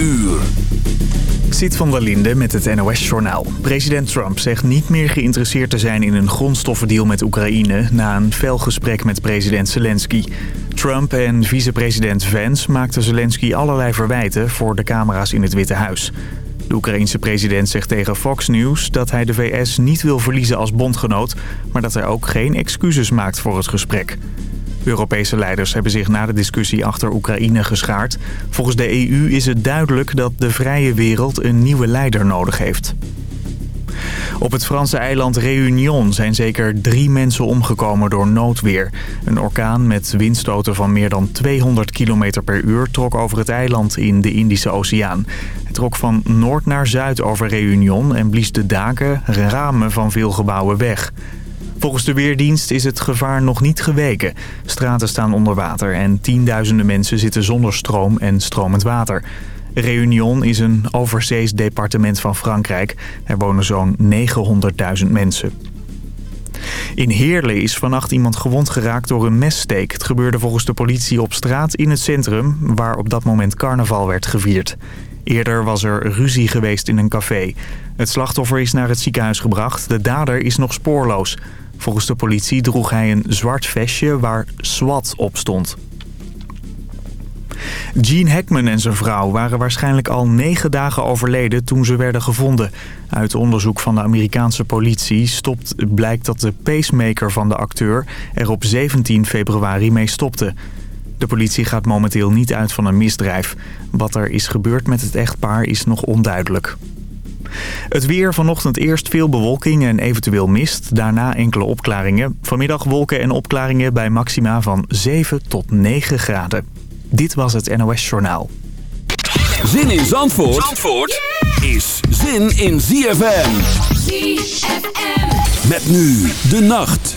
uur. Zit van der Linde met het NOS-journaal. President Trump zegt niet meer geïnteresseerd te zijn in een grondstoffendeal met Oekraïne... na een fel gesprek met president Zelensky. Trump en vicepresident Vance maakten Zelensky allerlei verwijten voor de camera's in het Witte Huis. De Oekraïense president zegt tegen Fox News dat hij de VS niet wil verliezen als bondgenoot... maar dat hij ook geen excuses maakt voor het gesprek. Europese leiders hebben zich na de discussie achter Oekraïne geschaard. Volgens de EU is het duidelijk dat de vrije wereld een nieuwe leider nodig heeft. Op het Franse eiland Réunion zijn zeker drie mensen omgekomen door noodweer. Een orkaan met windstoten van meer dan 200 km per uur trok over het eiland in de Indische Oceaan. Het trok van noord naar zuid over Réunion en blies de daken, ramen van veel gebouwen weg. Volgens de Weerdienst is het gevaar nog niet geweken. Straten staan onder water en tienduizenden mensen zitten zonder stroom en stromend water. Réunion is een overzees departement van Frankrijk. Er wonen zo'n 900.000 mensen. In Heerlen is vannacht iemand gewond geraakt door een messteek. Het gebeurde volgens de politie op straat in het centrum... waar op dat moment carnaval werd gevierd. Eerder was er ruzie geweest in een café. Het slachtoffer is naar het ziekenhuis gebracht. De dader is nog spoorloos. Volgens de politie droeg hij een zwart vestje waar SWAT op stond. Gene Hackman en zijn vrouw waren waarschijnlijk al negen dagen overleden toen ze werden gevonden. Uit onderzoek van de Amerikaanse politie stopt, blijkt dat de pacemaker van de acteur er op 17 februari mee stopte. De politie gaat momenteel niet uit van een misdrijf. Wat er is gebeurd met het echtpaar is nog onduidelijk. Het weer vanochtend eerst veel bewolking en eventueel mist. Daarna enkele opklaringen. Vanmiddag wolken en opklaringen bij maxima van 7 tot 9 graden. Dit was het NOS Journaal. Zin in Zandvoort, Zandvoort is zin in ZFM. ZFM. Met nu de nacht.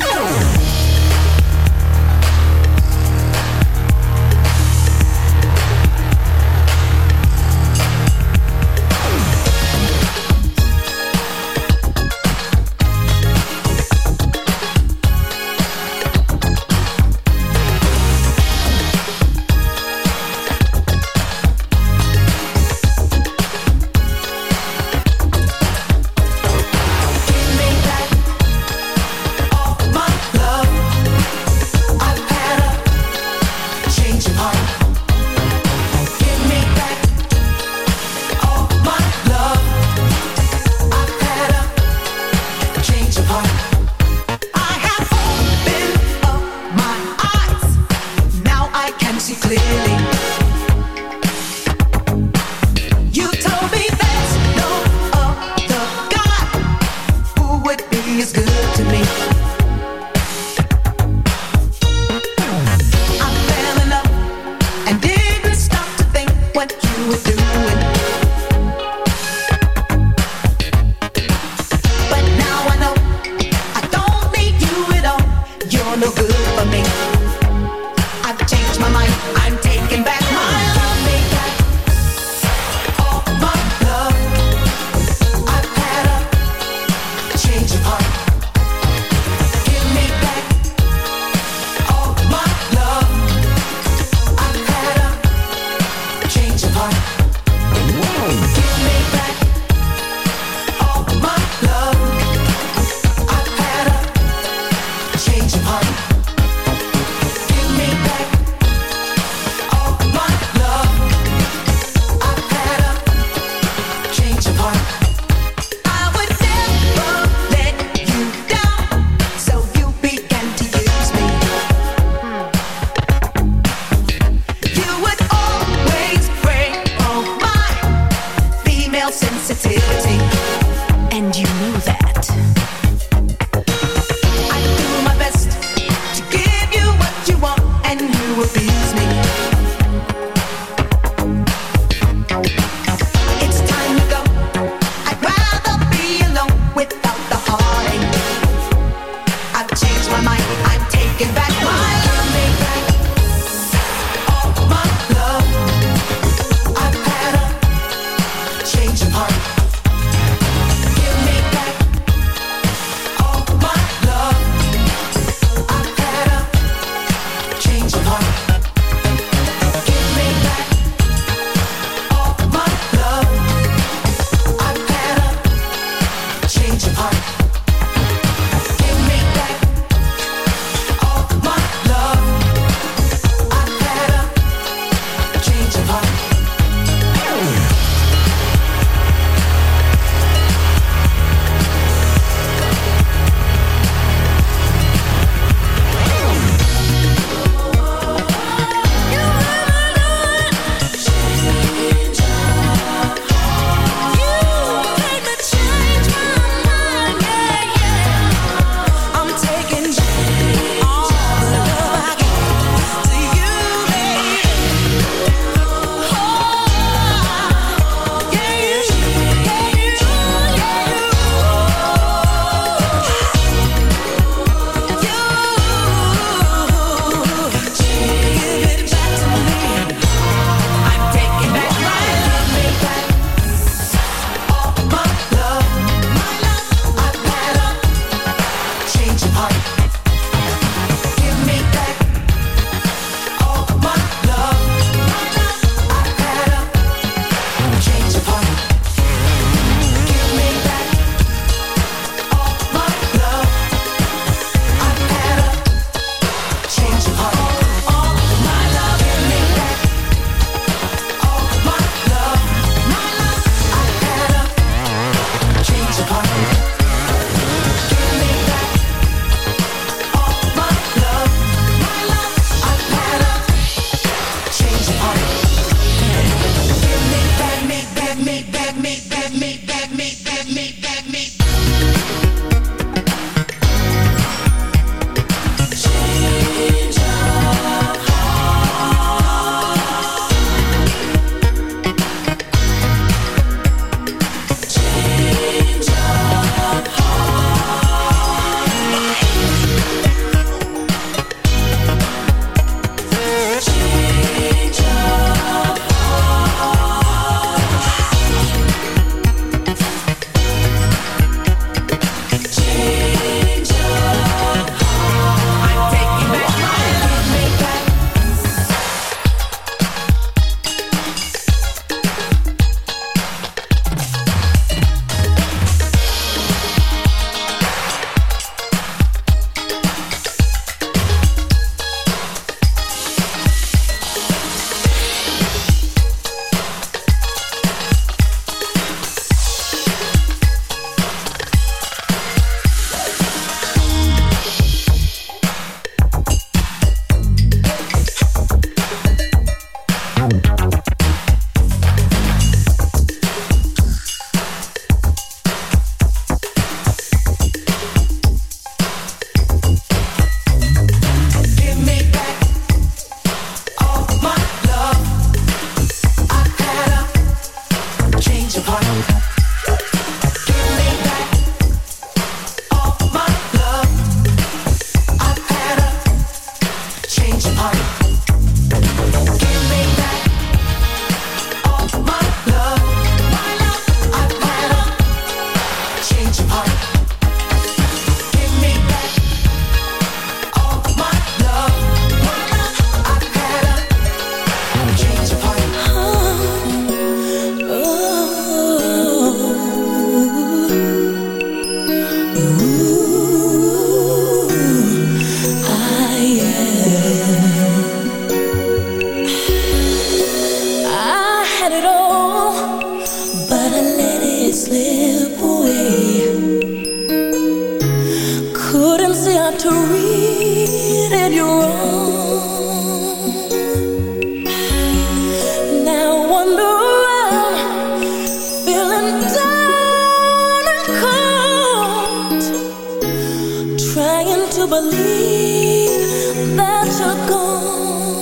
Can't get an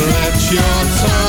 let your tongue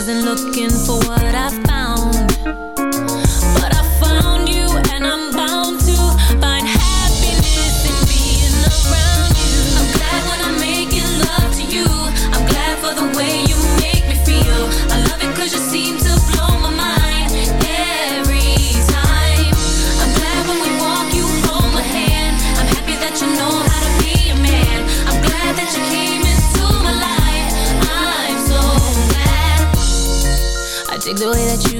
wasn't looking for what the way that you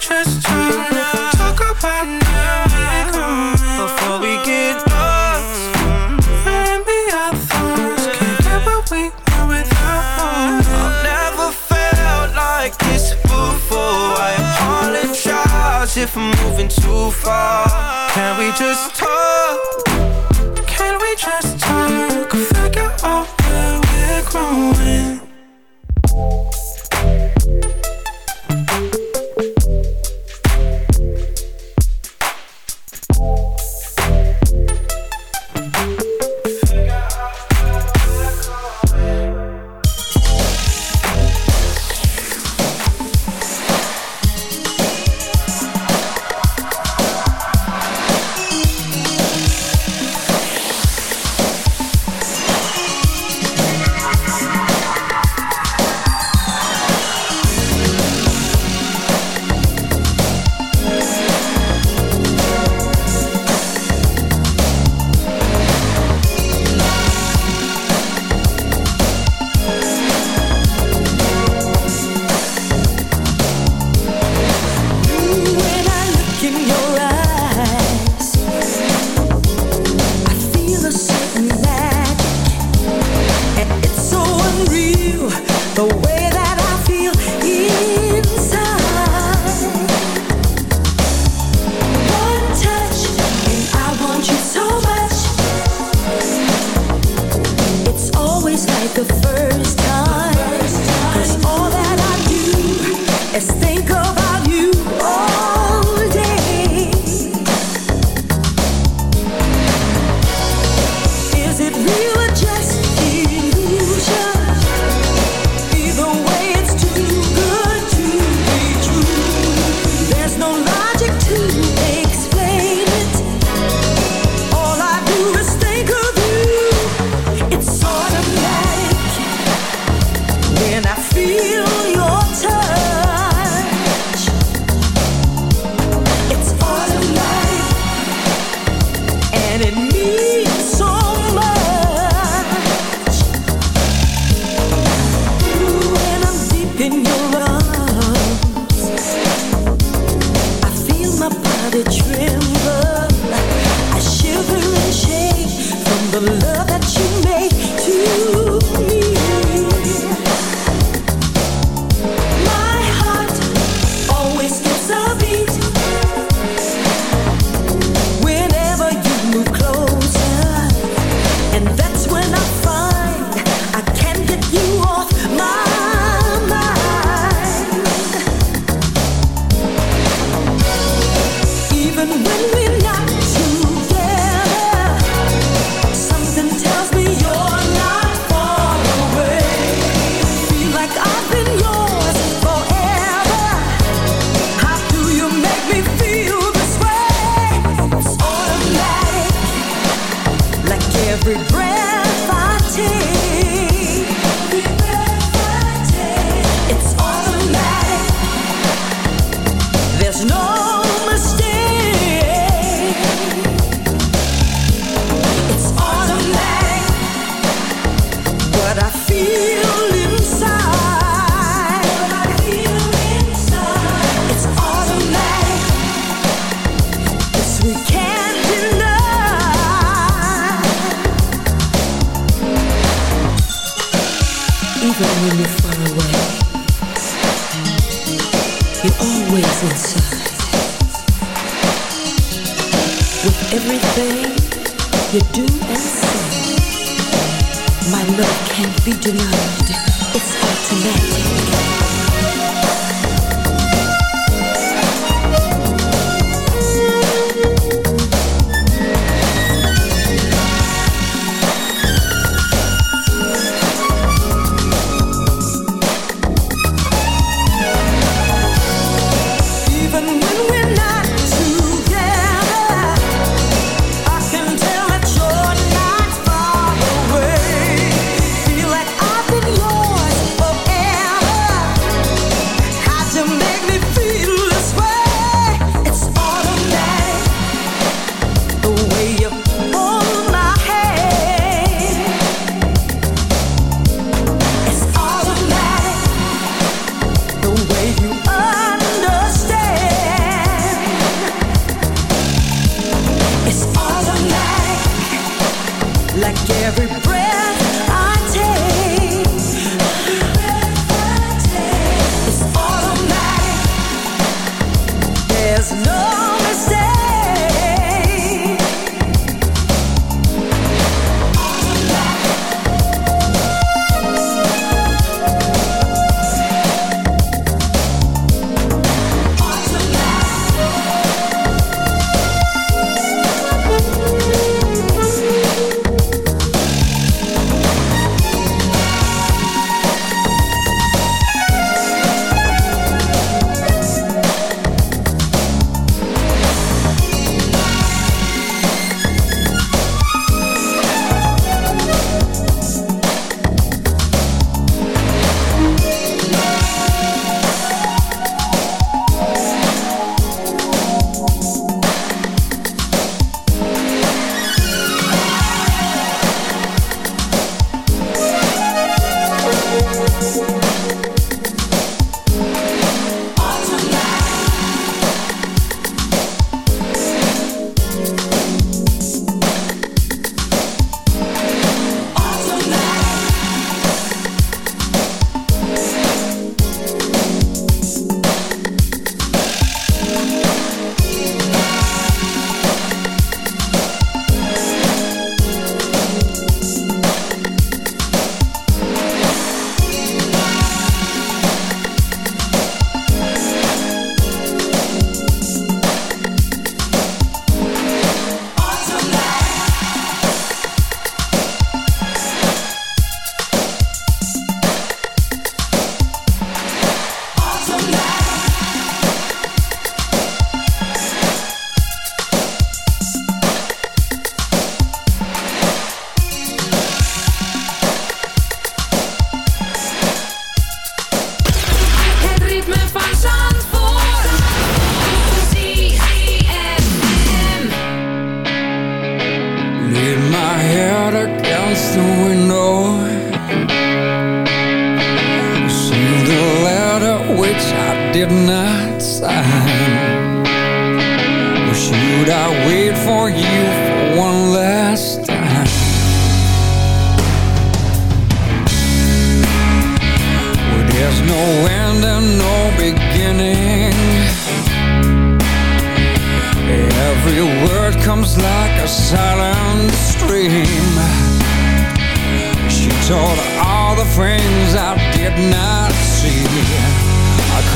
Just talk? Talk about now before we get lost. Can't we without I've never felt like this before. I apologize if I'm moving too far. Can we just talk? Can we just talk? Figure out where we're growing.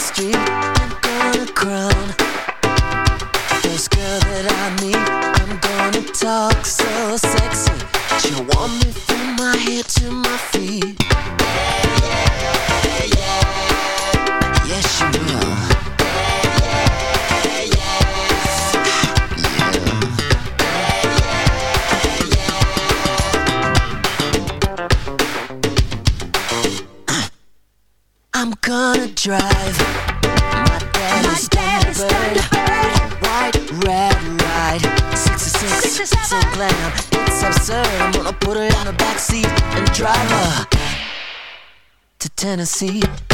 street Tennessee.